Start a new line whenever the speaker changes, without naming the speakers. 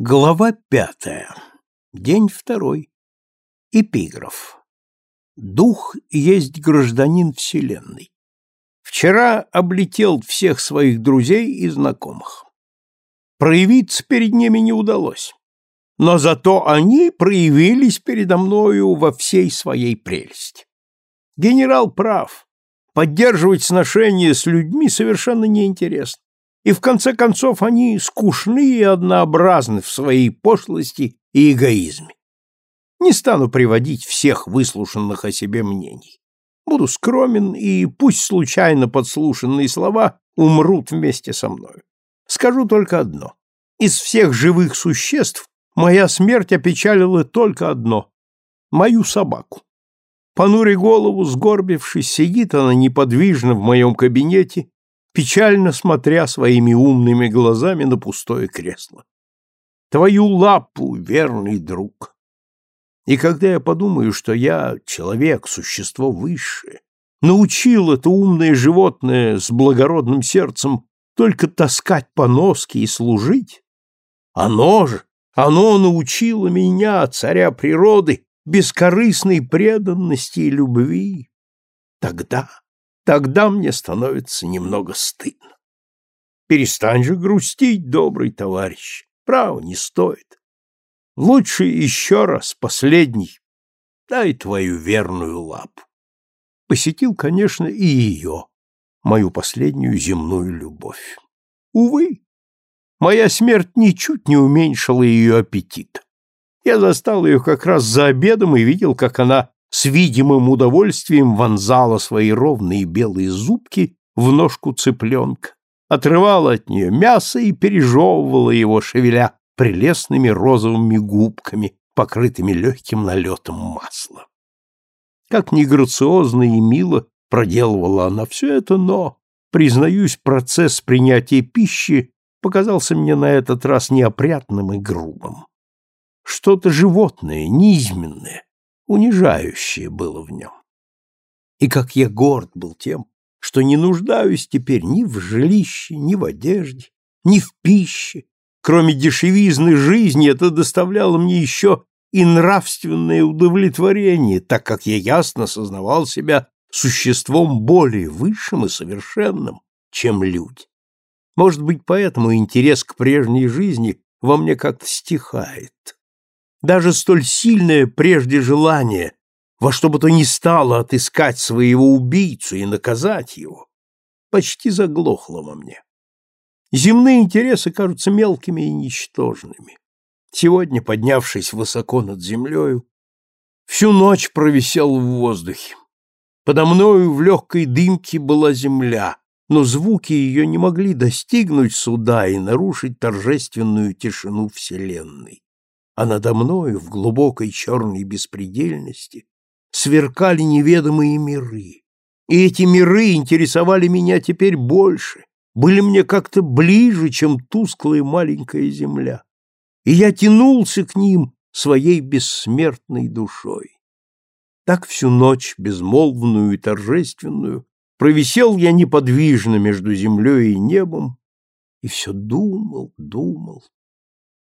Глава пятая. День второй. Эпиграф. Дух есть гражданин Вселенной. Вчера облетел всех своих друзей и знакомых. Проявиться перед ними не удалось. Но зато они проявились передо мною во всей своей прелести. Генерал прав. Поддерживать сношения с людьми совершенно неинтересно и в конце концов они скучны и однообразны в своей пошлости и эгоизме. Не стану приводить всех выслушанных о себе мнений. Буду скромен, и пусть случайно подслушанные слова умрут вместе со мною. Скажу только одно. Из всех живых существ моя смерть опечалила только одно — мою собаку. Понуря голову, сгорбившись, сидит она неподвижно в моем кабинете печально смотря своими умными глазами на пустое кресло. «Твою лапу, верный друг!» И когда я подумаю, что я человек, существо высшее, научил это умное животное с благородным сердцем только таскать по поноски и служить, оно же, оно научило меня, царя природы, бескорыстной преданности и любви. Тогда Тогда мне становится немного стыдно. Перестань же грустить, добрый товарищ. Право, не стоит. Лучше еще раз, последний, дай твою верную лапу. Посетил, конечно, и ее, мою последнюю земную любовь. Увы, моя смерть ничуть не уменьшила ее аппетит. Я застал ее как раз за обедом и видел, как она с видимым удовольствием вонзала свои ровные белые зубки в ножку цыпленка, отрывала от нее мясо и пережевывала его, шевеля прелестными розовыми губками, покрытыми легким налетом масла. Как неграциозно и мило проделывала она все это, но, признаюсь, процесс принятия пищи показался мне на этот раз неопрятным и грубым. Что-то животное, низменное, унижающее было в нем. И как я горд был тем, что не нуждаюсь теперь ни в жилище, ни в одежде, ни в пище. Кроме дешевизны жизни это доставляло мне еще и нравственное удовлетворение, так как я ясно сознавал себя существом более высшим и совершенным, чем люди. Может быть, поэтому интерес к прежней жизни во мне как-то стихает. Даже столь сильное прежде желание во что бы то ни стало отыскать своего убийцу и наказать его почти заглохло во мне. Земные интересы кажутся мелкими и ничтожными. Сегодня, поднявшись высоко над землею, всю ночь провисел в воздухе. Подо мною в легкой дымке была земля, но звуки ее не могли достигнуть суда и нарушить торжественную тишину Вселенной а надо мною в глубокой черной беспредельности сверкали неведомые миры. И эти миры интересовали меня теперь больше, были мне как-то ближе, чем тусклая маленькая земля. И я тянулся к ним своей бессмертной душой. Так всю ночь, безмолвную и торжественную, провисел я неподвижно между землей и небом и все думал, думал,